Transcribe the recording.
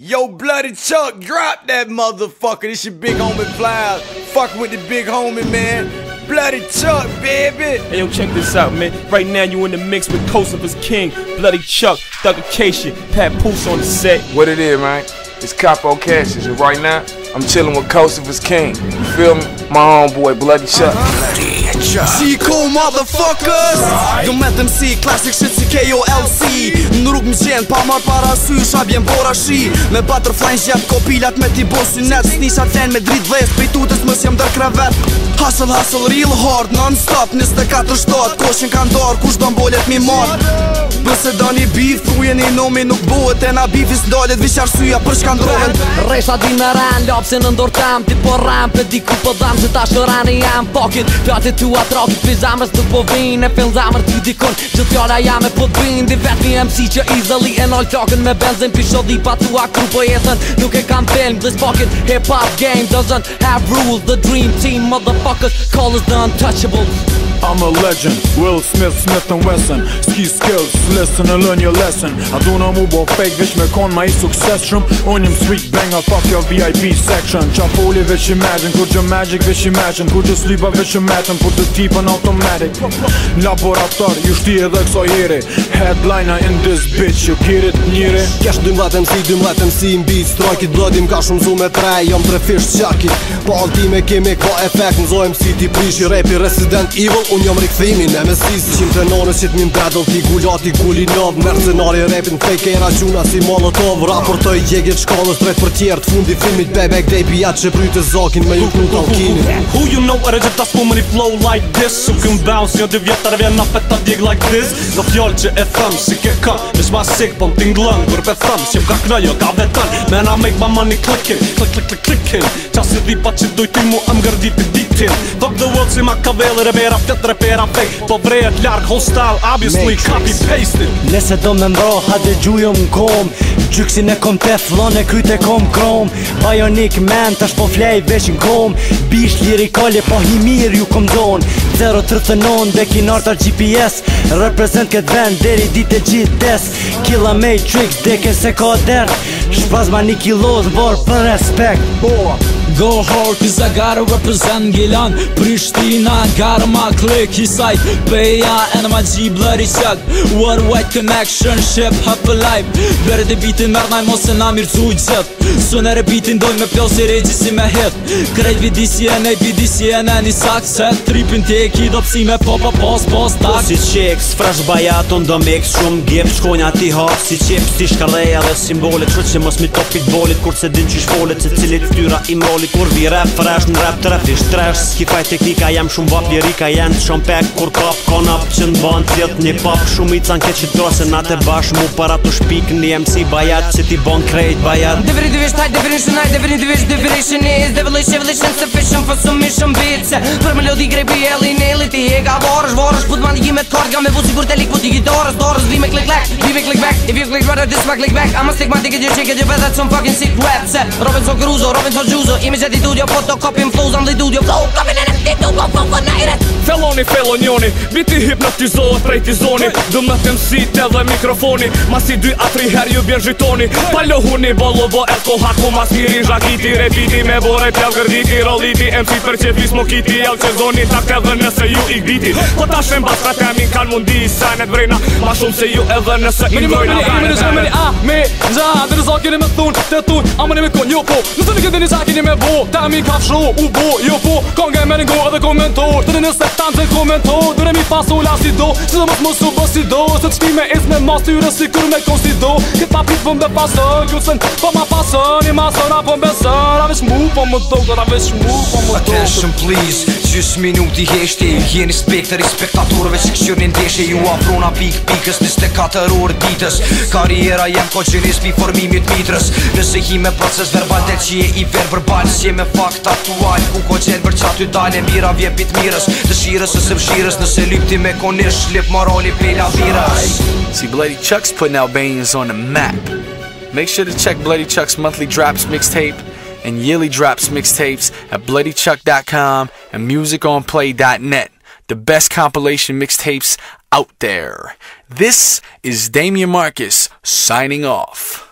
Yo, Bloody Chuck, drop that motherfucker. This your big homie Fly. Fuck with the big homie, man. Bloody Chuck, baby. Hey, yo, check this out, man. Right now, you in the mix with Coast of his King, Bloody Chuck, Thuggication, Pat Poose on the set. What it is, man? It's Capo Cassius, and right now, I'm chilling with Coast of his King. You feel me? My homeboy, Bloody Chuck. Uh-huh. Gotcha Si ko motherfuckers Do me të mësi Classic shit si K.O.L.C Në rrugë më gjenë Pa marë para sy Shabjen bora shi Me butterfly në gjatë Kopilat me t'i bo net Sni shatë me drit vles Pe i tutës mës jam dër krevet Hustle hustle real hard Non stop 24-7 katër shtot Koshin ka ndor Kush do mbollet mi mor Bëse do një bif Kruje një nomi nuk buhet E na bifis dollet Vi qarë për shkan drohen Resha di me ran Lopse në ndor tam Ti po ram Pe di ku po dam Se ta jam Fuck it dua trotë Pri zamrës të po vinë E fill zamërë ti dikon Që t'jara jam e po t'bin Di vetë mi MC që i zëli E nëllë flokën me benzin Pisho di pa t'u akru po jetën Nuk e kam film This fucking hip hop game Doesn't have rules The dream team motherfuckers Call us the untouchables I'm a legend Will Smith, Smith and Wesson Ski skills, listen and learn your lesson A du në mu bo fake, vish me con ma i sukses shumë Unë jim sweet banger, fuck your VIP section Qa fulli vish imagine, kur gjë magic vish imagine Kur gjë sleep a vish imagine, put the tip on automatic Laborator, ju shti edhe kso jere Headliner in this bitch, you get it njëri Kesh dy mlatë MC, dy mlatë MC në beat Strojkit blodim ka shumë zu me jam jom tre fish qaki Po alti me kemi ka efekt, mzo MC ti prishi Rapi Resident Evil, unë jom rikëthimi në MSC Qim të nonës që t'min battle, ti gullati gullinov Mercenari rapin fake era gjuna si molotov Raportoj jegit shkallës drejt për tjertë Fundi filmit bebek, day pijat që pryte zokin me juk në talkinit Who you know e regjepta s'pumë me flow like this Sukën bounce, një jo dy vjetar vjen na feta dig like this Dhe fjall e thëm si ke kam Nis ma sik po m'ti Kur pe thëm si m'ka knaj jo ka vetan Men a make my money clickin Click click click clickin Qa si që dojti mu am gërdi pi ditin Fuck the world si ma ka veli Rebera fjet repera fake Po vrej e t'ljark hostal Obviously copy paste Nese do me mbro ha dhe gju jo m'kom Gjyksin e kom te flon e kryte kom krom Bionic man tash po flej veç n'kom Bish lirikale po hi mir ju kom zon 039 dhe kinar gps Represent këtë vend deri ditë e gjithë des Killa Matrix, deke se ka derë Shpazma një kilo borë për respekt Boa Go hard, kisa gotta represent gjelan Prishtina, gara ma klik i sajt Beja, enë bloody gji blëri qëk Worldwide connection, ship, hap a life Bere të bitin mërë naj mos e na mirë cu gjët Sunere bitin doj me pjoll si regji si me hit Krejt vidi si e nej, vidi si e një sak Se tripin tje ki do pësi me popa po, pos, pos, tak po Si qek, s'frash bajaton do mek Shumë gjep, shkonja ti hap Si qep, si shkaleja dhe simbolet Qo që mos mi topit bolit, kur se din që shfolet Se cilit fyra i roli kur vi rap fresh në rap të rap i stres Ki faj teknika jem shumë vap lirika jem të shumë pek kur top konop që në band tjet një pop Shumë i can që do se na te bash mu para të shpik një MC bajat që ti bon krejt bajat Divri divish taj divri shunaj divri divish divri shunis Divri shi vli shen se fishen fa sumi shumë bitse Për me lodi grepi e li nili ti e ga vorësh vorësh Put man i gi me ga me vuci kur te lik put i Dorës Click, click, just back, click back I'ma stick my dick in your chick and your best some fucking sick raps Robinson Crusoe, Robinson Juice Image attitude, your photocopy inflows Amplitude, your flow Coming in and stick, don't go, go, go Tony Pelonioni Biti hipnotizohet prej t'i zoni Dëm në tem si t'e dhe mikrofoni Masi dy a tri her ju bjerë zhitoni Pa lohu një bo lobo e haku Mas i zhakiti repiti Me borej pjall gërditi roliti Mc për që pis mo kiti Jav që zoni ta t'e dhe nëse ju i gditi Po ta shem bas ka pra temin kan mundi i sajnet vrejna Ma shumë se ju edhe nëse i gojna Me një me një me një me një me një me një me një me një me një me një me po me një me një me një me një Komento, me Dure mi pas la si do Që dhe mos më su bë si do Se të qmi me ez me mas të jure si kur me kon si do Këtë papit pit vëm dhe pasën Këtë sen po ma pasën I masën apo më besën A vesh mu po më do A vesh mu po më do Attention please Gjus minuti heshti Jeni i respektatorve që kështjur një ndeshe Ju afrona pik pikës Nis të katër orë ditës Karriera jem ko po gjenis mi formimit mitrës Nëse hi me proces verbal Dhe që je i ver verbal Nësë jem fakt aktual Ku ko qenë për qatë ju dalë Mira vje pit mirës Dëshirës nëse lypti me konish Lip See Bloody Chuck's putting Albanians on the map Make sure to check Bloody Chuck's monthly drops mixtape and yearly drops mixtapes at bloodychuck.com and musiconplay.net. The best compilation mixtapes out there. This is Damian Marcus signing off.